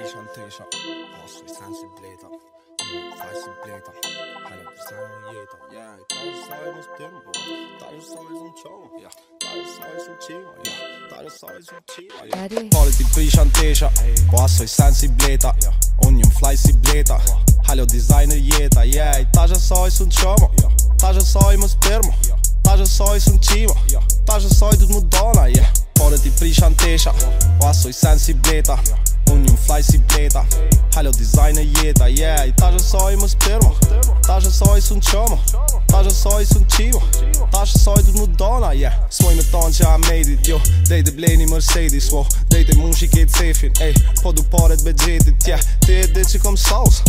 عيشة نتيشة عصر سانسي بليطة سانسي بليطة حلب سانييطة يا تعيش سايز مستمبو تعيش سايز متشوم تعيش سايز متشيمة تعيش سايز متشيمة Politik prisha n'tesha Po asoj designer jeta yeah. Ta që saj së në qoma Ta që saj më sperma Ta që saj së në qima Ta që saj du të më dona yeah. Politik prisha n'tesha Po asoj sen yeah. Unë një më flaj si bleta Halo dizajnë e jeta yeah, I ta shësoj më spërma Ta shësoj së në qëma Ta shësoj së në qima Ta shësoj du të më dona yeah. Smoj me tonë që a made it jo, Dej të Mercedes wo, Dej të mund që i këtë sefin ey, Po du paret be gjetit yeah. Te e dhe që kom sauce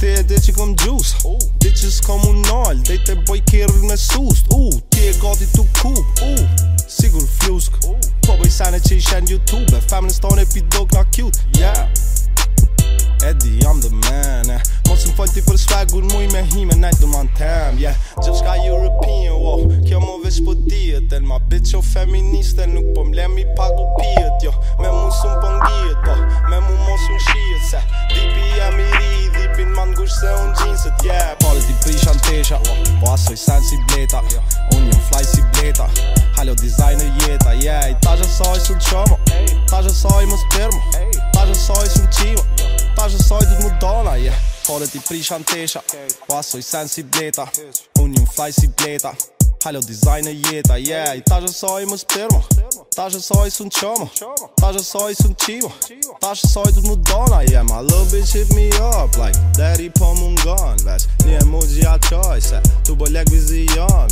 Te e dhe që kom juice Dhe që së kom unë nalë Dej boj kërë në sust uh, Ti e gati të kup uh, Sigur flusk Po bëj sene që i shenë YouTube Feminist tonë e pidok në kjutë Yeah ti për swagur muj me hime Najtë du ma në tem, yeah Gjëp shka European, wow Kjo më vesh për po diet El ma bitch o feministe Nuk po mlemi pagu pijet, jo Me mu sun po po Me mu mos un shijet, se Dipi jam i ri, dipin ma ngush se unë jeanset, yeah Pallë ti prisha në tesha, wow Po asoj sen si bleta, jo Un jam fly si bleta Halo designer jeta, yeah I ta gjë soj sun qëmo, Ta gjë soj më spermo Ta gjë sun qimo Ta gjë du t'mu dona, yeah Folet i prisha në tesha Pasoj sen si bleta Unë një mflaj si bleta Halo dizajn e jeta yeah. I ta që soj më spirmo Ta që soj sun qomo Ta që soj sun qivo Ta që soj të my little bitch hit me up Like, daddy po më ngon Vesh, një e mu tu bo lek vizion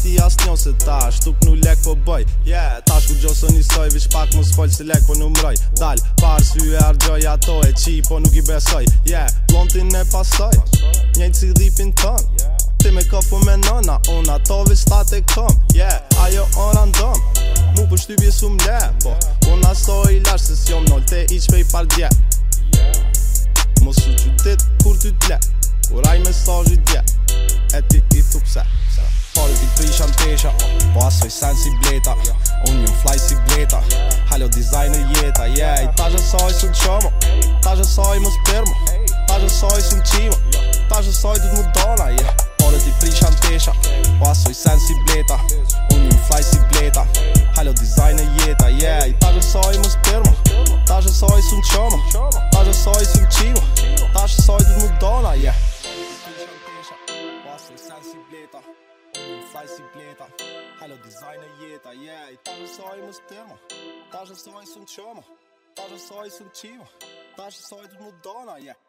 ti as njën se ta Shtuk nuk lek po bëj yeah, Tash ku gjo së njësoj Vish pak mos fol se lek po numroj Dal, par s'y e ardjoj ato e qi po nuk i besoj yeah, Blontin e pasoj Njën si dhipin ton Ti me kofu me nona Unë ato vish ta te kom yeah, Ajo on random Mu për shtybje su mle po, Unë aso i lash se s'jom nol Te i qpej par dje Mos u qytet kur ty t'le Kur aj s'o dje E ti i thup se shpesha Pasoj sen si bleta Unë jëm fly si bleta Halo dizajn e jeta yeah. Ta gjë soj sën qëmo Ta gjë soj më spermo Ta gjë soj sën qimo Ta gjë soj dhët më dona yeah. Ore ti prisha në tesha Pasoj sen si bleta Unë jëm fly si bleta Halo dizajn e jeta yeah. Ta gjë soj më spermo Ta gjë soj sën qëmo Ta gjë soj sën qimo Ta gjë soj dhët më dona yeah. saj si pleta Halo dizajnë e jeta, i Ta që soj më stema Ta që soj sun qëma Ta që të më dona, yeah